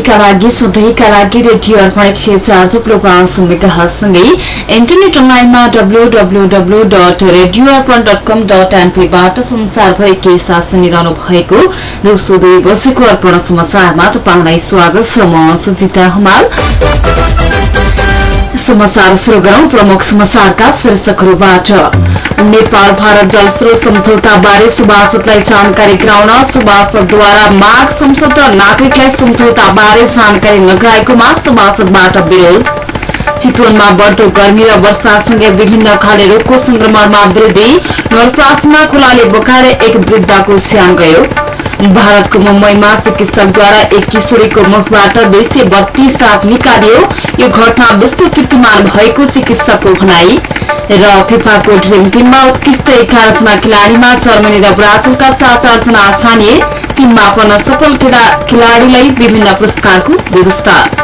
का लागि सधैँका लागि रेडियो अर्पण एक सय चार थुप्रो पाँच मेगासँगै इन्टरनेट अनलाइनमा WWW dot radio Arpan dot com dot एनपीबाट संसारभरि के साथ सुनिरहनु भएको दिउँसो दुई बजेको अर्पण समाचारमा तपाईँलाई स्वागत छ म सुजिता हमाल प्रमुख समाचारका नेपाल भारत जलस्रोत सम्झौता बारे सभासदलाई जानकारी गराउन सभासदद्वारा माग संसद र नागरिकलाई सम्झौता बारे जानकारी नगराएको माग सभासदबाट विरोध। चितवनमा बढ़दो गर्मी र वर्षासँगै विभिन्न खाले रोगको संक्रमणमा वृद्धि। नवलप्रासीमा खोलाले बोकाएर एक वृद्धको स्यान गयो। भारतको मुम्बईमा चिकित्सकद्वारा एक किशोरीको मुखबाट दुई सय बत्तीस दाँत निकालियो। यो घटना विश्व कीर्तिमान भएको चिकित्सकको भनाई। र फिफाको ड्रिम टीममा उत्कृष्ट एघारजना खेलाड़ीमा जर्मनी र ब्राजिलका चार चारजना छानिए टीममा पर्न सफल खेलाड़ीलाई विभिन्न पुरस्कारको व्यवस्था।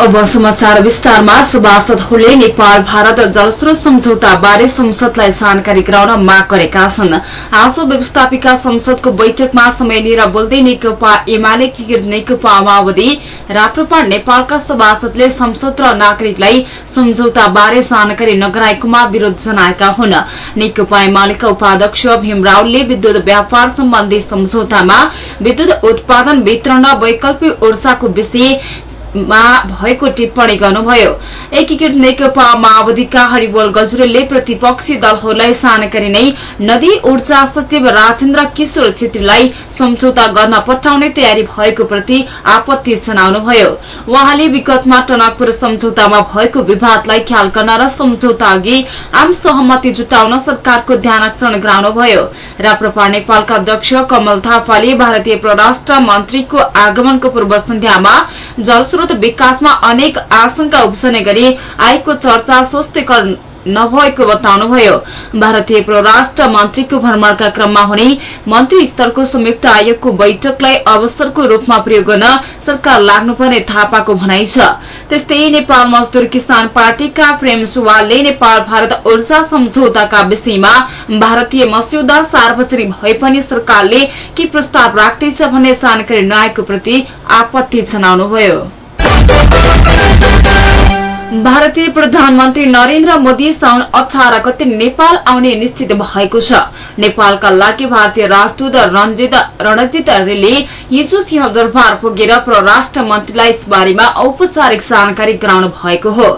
विस्तारमा सभासदहरूले नेपाल भारत जलस्रोत सम्झौता बारे संसदलाई जानकारी गराउन माग गरेका छन्। आज व्यवस्थापिका संसदको बैठकमा समय लिएर बोल्दै नेकपा एमाले नेकपा माओवादी राप्रपा नेपालका सभासदले संसद र नागरिकलाई सम्झौता बारे जानकारी नगराएकोमा विरोध जनाएका हुन्। नेकपा एमालेका उपाध्यक्ष भीम रावलले विद्युत व्यापार सम्बन्धी सम्झौतामा विद्युत उत्पादन वितरण र वैकल्पिक ऊर्जाको विषय मा भएको टिप्पणी गर्नुभयो। एकीकृत नेकपा माओवादीका हरिबोल गजुरेलले प्रतिपक्षी दलहरूलाई जानकारी नै नदी ऊर्जा सचिव राजेन्द्र किशोर छेत्रीलाई सम्झौता गर्न पठाउने तयारी भएको प्रति आपत्ति जनाउनुभयो। उहाँले विगतमा टनकपुर सम्झौतामा भएको विवादलाई ख्याल गर्न र सम्झौता अघि आम सहमति जुटाउन सरकारको ध्यानकर्षण गराउनुभयो। राप्रपा नेपालका अध्यक्ष कमल थापाले भारतीय परराष्ट्र मन्त्रीको आगमनको पूर्व सन्ध्यामा जलस्रोत विकासमा अनेक आशंका उब्जने गरी आएको चर्चा स्वस्थकर नभएको बताउनुभयो। भारतीय परराष्ट्र मन्त्रीको भ्रमणका क्रममा हुने मन्त्री स्तरको संयुक्त आयोगको बैठकलाई अवसरको रूपमा प्रयोग गर्न सरकार लाग्नुपर्ने थापाको भनाइ छ। त्यस्तै नेपाल मजदूर किसान पार्टीका प्रेम सुवालले नेपाल भारत ऊर्जा सम्झौताका विषयमा भारतीय मस्यौदा सार्वजनिक भए पनि सरकारले के प्रस्ताव राख्दैछ भन्ने जानकारी नआएको प्रति आपत्ति जनाउनुभयो। Thank you. भारतीय प्रधानमन्त्री नरेन्द्र मोदी साउन अठार गते नेपाल आउने निश्चित भएको छ। नेपालका लागि भारतीय राजदूत रणजित रेले हिजो सिंहदरबार पुगेर परराष्ट्र मन्त्रीलाई यसबारेमा औपचारिक जानकारी गराउनु भएको हो।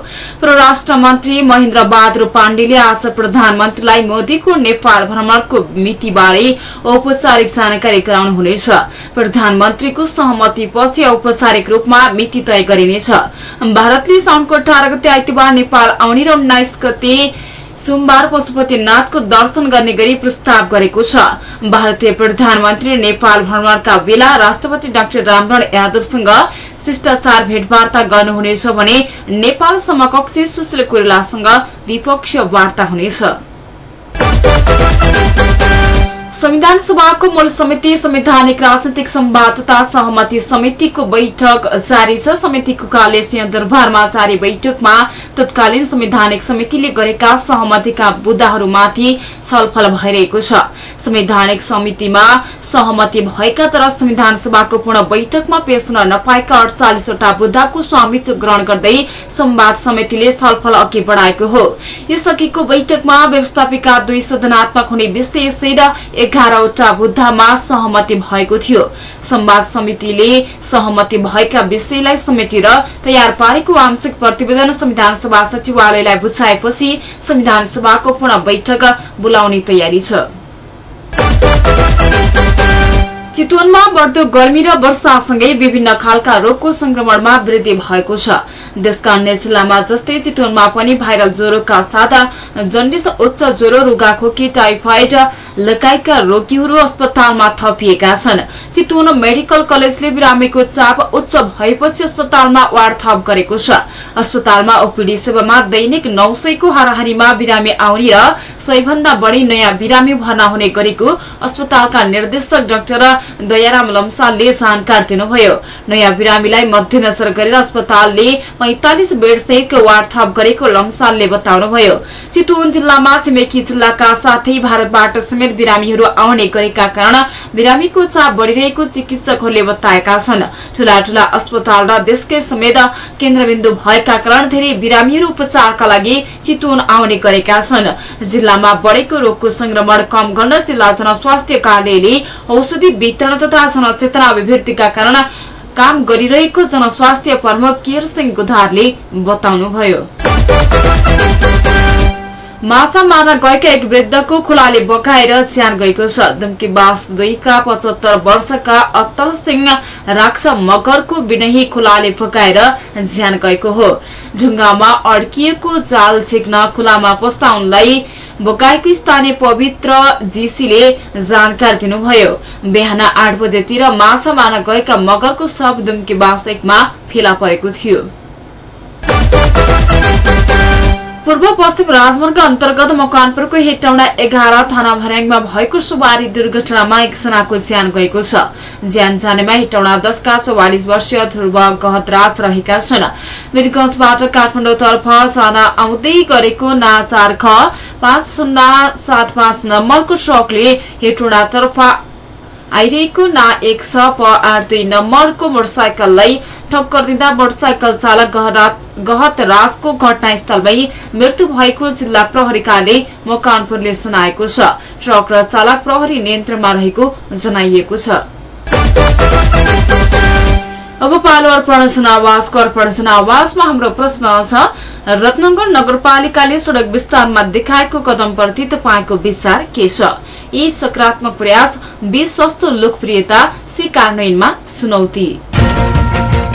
परराष्ट्र मन्त्री महेन्द्र बहादुर पाण्डेले आज प्रधानमन्त्रीलाई मोदीको नेपाल भ्रमणको मितिबारे औपचारिक जानकारी गराउनुहुनेछ प्रधानमन्त्रीको सहमतिपछि औपचारिक रूपमा मिति तय गरिनेछ। भारतले साउनको अठार गते आइतबार नेपाल आउने र उन्नाइस गते सोमबार पशुपतिनाथको दर्शन गर्ने गरी प्रस्ताव गरेको छ। भारतीय प्रधानमन्त्री नेपाल भ्रमणका बेला राष्ट्रपति डाक्टर रामरण यादवसँग शिष्टाचार भेटवार्ता गर्नुहुनेछ भने नेपाल समकक्षी सुशील कोइरालासँग द्विपक्षीय वार्ता हुनेछ। संविधान सभाको मूल समिति संवैधानिक राजनैतिक संवादता सहमति समितिको बैठक जारी छ। समितिको काले सिंहदरबारमा जारी बैठकमा तत्कालीन संवैधानिक समितिले गरेका सहमतिका बुदाहरूमाथि छलफल भइरहेको छ। संवैधानिक समितिमा सहमति भएका तर संविधान सभाको पूर्ण बैठकमा पेश हुन नपाएका अडचालिसवटा बुद्धाको स्वामित्व ग्रहण गर्दै संवाद समितिले छलफल अघि बढ़ाएको हो। यसअघिको बैठकमा व्यवस्थापिका दुई सदनात्मक हुने विषय सहित एघारवटा बुद्धमा सहमति भएको थियो। संवाद समितिले सहमति भएका विषयलाई समेटेर तयार पारेको आंशिक प्रतिवेदन संविधान सभा सचिवालयलाई बुझाएपछि संविधान सभाको पूर्ण बैठक बोलाउने तयारी छ। चितवनमा बढ्दो गर्मी र वर्षासँगै विभिन्न खालका रोगको संक्रमणमा वृद्धि भएको छ। देशका अन्य जिल्लामा जस्तै चितवनमा पनि भाइरल ज्वरोका साथ जन्डिस उच्च ज्वरो रुगाखोकी टाइफाइड लगायतका रोगीहरू अस्पतालमा थपिएका छन्। चितवन मेडिकल कलेजले बिरामीको चाप उच्च भएपछि अस्पतालमा वार्ड थप गरेको छ। अस्पतालमा ओपीडी सेवामा दैनिक नौ सयको हाराहारीमा बिरामी आउने र सयभन्दा बढ़ी नयाँ बिरामी भर्ना हुने गरेको अस्पतालका निर्देशक डाक्टर दयाराम लम्सालले जानकारी दिनुभयो। नयाँ बिरामीलाई मध्यनजर गरेर अस्पतालले पैंतालिस बेड सहितको वार्ड थप गरेको लम्सालले बताउनुभयो। चितवन जिल्लामा छिमेकी जिल्लाका साथै भारतबाट समेत बिरामीहरू आउने गरेका कारण बिरामीको चाप बढ़िरहेको चिकित्सकहरूले बताएका छन्। ठूला ठूला अस्पताल र देशकै समेत केन्द्रबिन्दु भएका कारण धेरै बिरामीहरू उपचारका लागि चितवन आउने गरेका छन्। जिल्लामा बढ़ेको रोगको संक्रमण कम गर्न जिल्ला जनस्वास्थ्य कार्यालयले औषधि वितरण तथा जनचेतना अभिवृद्धिका कारण काम गरिरहेको जनस्वास्थ्य प्रमुख केयर सिंह गुधारले बताउनुभयो। माछा मार्न गएका एक वृद्धको खोलाले बगाएर ज्यान गएको छ। दुम्की बास दुईका पचहत्तर वर्षका अत्तल सिंह राक्ष मगरको विनही खोलाले बगाएर ज्यान गएको हो। ढुङ्गामा अड्किएको जाल झिक्न खोलामा पस्दा उनलाई बोकाएको स्थानीय पवित्र जीसीले जानकारी दिनुभयो। बिहान आठ बजेतिर माछा मार्न गएका मगरको शव दुम्की बास एकमा फेला परेको थियो। पूर्व पश्चिम राजमार्ग अन्तर्गत मकवानपुरको हेटौँडा एघार थाना भर्याङमा भएको सवारी दुर्घटनामा एकजनाको ज्यान गएको छ ज्यान जानेमा हेटौँडा दशका चौवालिस वर्षीय ध्रुव गहतराज रहेका छन् वीरगंजबाट काठमाडौँतर्फ जान आउँदै गरेको नाचार ख पाँच शून्य सात पाँच नम्बरको ट्रकले हेटौँडातर्फ आइरहेको ना एक छ प आठ दुई नम्बरको मोटरसाइकललाई ठक्कर दिँदा मोटरसाइकल चालक गहत राजको घटनास्थलमै मृत्यु भएको जिल्ला प्रहरी कार्यालय मकानपुरले जनाएको छ। ट्रक र चालक प्रहरी नियन्त्रणमा रहेको जनाइएको छ। अब पालो अर्पण जनावासको अर्पण जनावासमा हाम्रो प्रश्न छ रत्नगर नगरपालिकाले सड़क विस्तारमा देखाएको कदमप्रति तपाईँको विचार के छ? यी सकारात्मक प्रयास सस्तो लोकप्रियता सी कार्यान्वयनमा चुनौती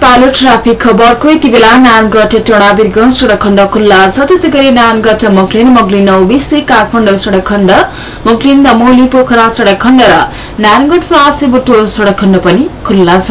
पालो ट्राफिक खबरको यति बेला नानगढ टोडा वीरगंज सड़क खण्ड खुल्ला छ। त्यसै गरी नानगढ मोकलिन मोगलिन औबिसी काठमाडौँ सड़क खण्ड मोकलिन दमोली पोखरा सड़क खण्ड र नारायणगढ फ्रासे बुटोल सड़क खण्ड पनि खुल्ला छ।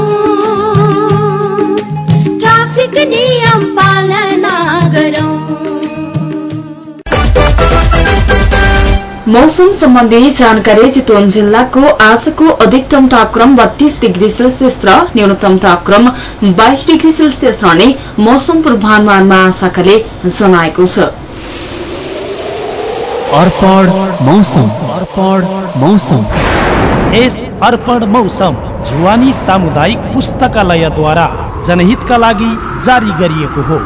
मौसम सम्बन्धी जानकारी चितवन जिल्लाको आजको अधिकतम तापक्रम बत्तीस डिग्री सेल्सियस र न्यूनतम तापक्रम बाइस डिग्री सेल्सियस रहने मौसम पूर्वानुमान महाशाखाले जनाएको छ। अर्पण मौसम। अर्पण मौसम। यस अर्पण मौसम जुवानी सामुदायिक पुस्तकालयद्वारा जनहितका लागि जारी गरिएको हो।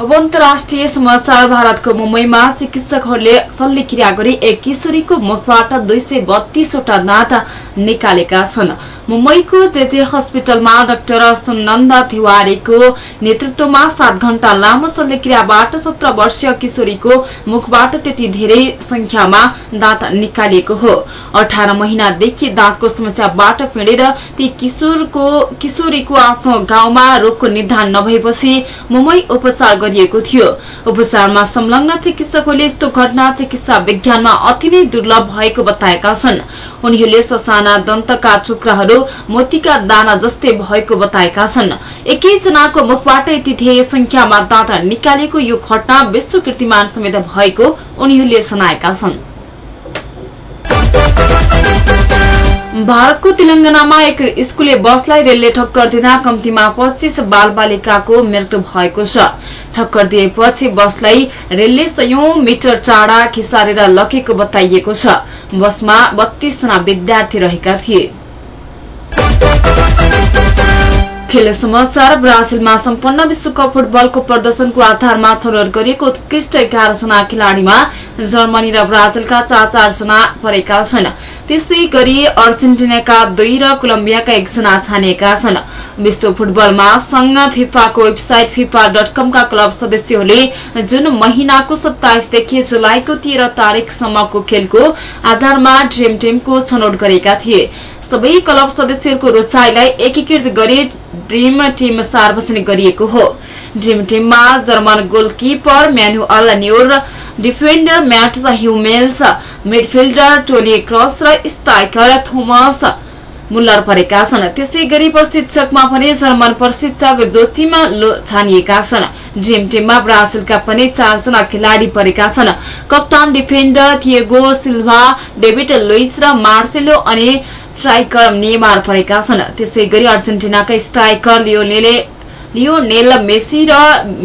अब अन्तर्राष्ट्रिय समाचार भारतको मुम्बईमा चिकित्सकहरूले शल्यक्रिया गरी एक किशोरीको मुखबाट दुई सय बत्तीसवटा दाँत निकालेका छन्। मुम्बईको जेजे हस्पिटलमा डाक्टर सुनन्द तिवारीको नेतृत्वमा सात घण्टा लामो शल्यक्रियाबाट सत्र वर्षीय किशोरीको मुखबाट त्यति धेरै संख्यामा दाँत निकालिएको हो। अठार महिनादेखि दाँतको समस्याबाट पीड़ित ती किशोरको आफ्नो गाउँमा रोगको निदान नभएपछि मुम्बई उपचार गरिएको थियो। उपचारमा संलग्न चिकित्सकहरूले यस्तो घटना चिकित्सा विज्ञानमा अति नै दुर्लभ भएको बताएका छन्। उनीहरूले ससाना एकजना दन्तका टुक्राहरू मोतीका दाना जस्तै भएको बताएका छन्। एकैजनाको मुखबाट यति धेरै संख्यामा दाँत निकालेको यो घटना विश्व कीर्तिमान समेत भएको उनीहरूले सुनाएका छन्। भारतको तेलंगानामा एक स्कूले बसलाई रेलले ठक्कर दिँदा कम्तीमा पच्चीस बालबालिकाको मृत्यु भएको छ। ठक्कर दिएपछि बसलाई रेलले सयौं मिटर टाढा खिसारेर लखेको बताइएको छ। बसमा बत्तीसजना विद्यार्थी रहेका थिए। खेल समाचार। ब्राजिलमा सम्पन्न विश्वकप फुटबलको प्रदर्शनको आधारमा छनौट गरिएको उत्कृष्ट एघारजना खेलाड़ीमा जर्मनी र ब्राजिलका चार चारजना परेका छन्। त्यसै गरी अर्जेन्टिनाका दुई र कोलम्बियाका एकजना छानिएका छन्। विश्व फुटबल महासंघ फिफाको वेबसाइट फिफा डट कमका क्लब सदस्यहरूले जुन महिनाको सत्ताइसदेखि जुलाईको तेह्र तारिकसम्मको खेलको आधारमा ड्रिम टिमको छनौट गरेका थिए। सबै क्लब सदस्यहरूको रोचाइलाई एकीकृत गरी ड्रिम टिम सार्वजनिक गरिएको हो। ड्रिम टिममा German goalkeeper Manuel Neuer defender Mats Hummels midfielder Toni Kroos र स्ट्राइकर थोमस मुल्लर परेका छन्। त्यसै गरी प्रशिक्षकमा पनि जर्मन प्रशिक्षक जोचिम छानिएका छन्। ड्रिम टिममा ब्राजिलका पनि चारजना खेलाड़ी परेका छन्। कप्तान defender Thiago Silva David Luiz र मार्सेलो अनि स्ट्राइकर नेमार परेका छन्। त्यसै गरी अर्जेन्टिनाका स्ट्राइकर लियोनेले लियोनेल मेसी र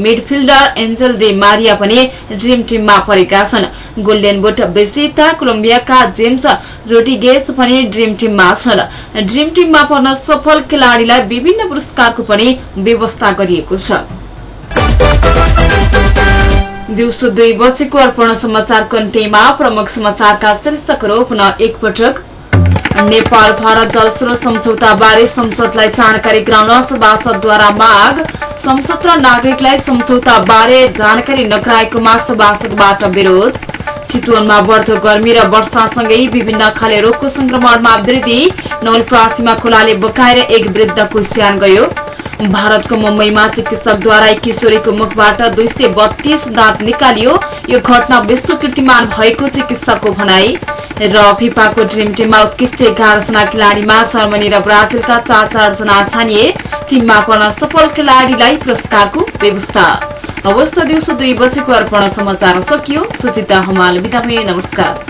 मिडफिल्डर एन्जेल डे मारिया पनि ड्रिम टिममा परेका छन्। गोल्डेन बुट विजेता कोलम्बियाका जेम्स रोटिगेस पनि ड्रिम टिममा छन्। ड्रिम टिममा पर्न सफल खेलाड़ीलाई विभिन्न पुरस्कारको पनि व्यवस्था गरिएको छ। दिउँसो दुई बजेको अर्पण समाचारको अन्त्यमा प्रमुख समाचारका शीर्षकहरू पुनः एकपटक। नेपाल भारत जलस्रोत सम्झौता बारे संसदलाई जानकारी गराउन सभासदद्वारा माग। संसद र नागरिकलाई सम्झौता बारे जानकारी नगराएकोमा सभासदबाट विरोध। चितवनमा बढ्दो गर्मी र वर्षासँगै विभिन्न खाले रोगको संक्रमणमा वृद्धि। नौलप्रासीमा खोलाले बोकाएर एक वृद्धको स्यान गयो। भारतको मुम्बईमा चिकित्सकद्वारा किशोरीको मुखबाट दुई सय बत्तीस दाँत निकालियो। यो घटना विश्व कीर्तिमान भएको चिकित्सकको भनाई। र फिफाको ड्रिम टिममा उत्कृष्ट एघारजना खेलाड़ीमा जर्मनी र ब्राजिलका चार चारजना छानिए। टिममा पर्न सफल खेलाड़ीलाई पुरस्कारको व्यवस्था। अवस्था दिउँसो दुई बजेको अर्पण समाचार सकियो। सुचिता हमाल नमस्कार।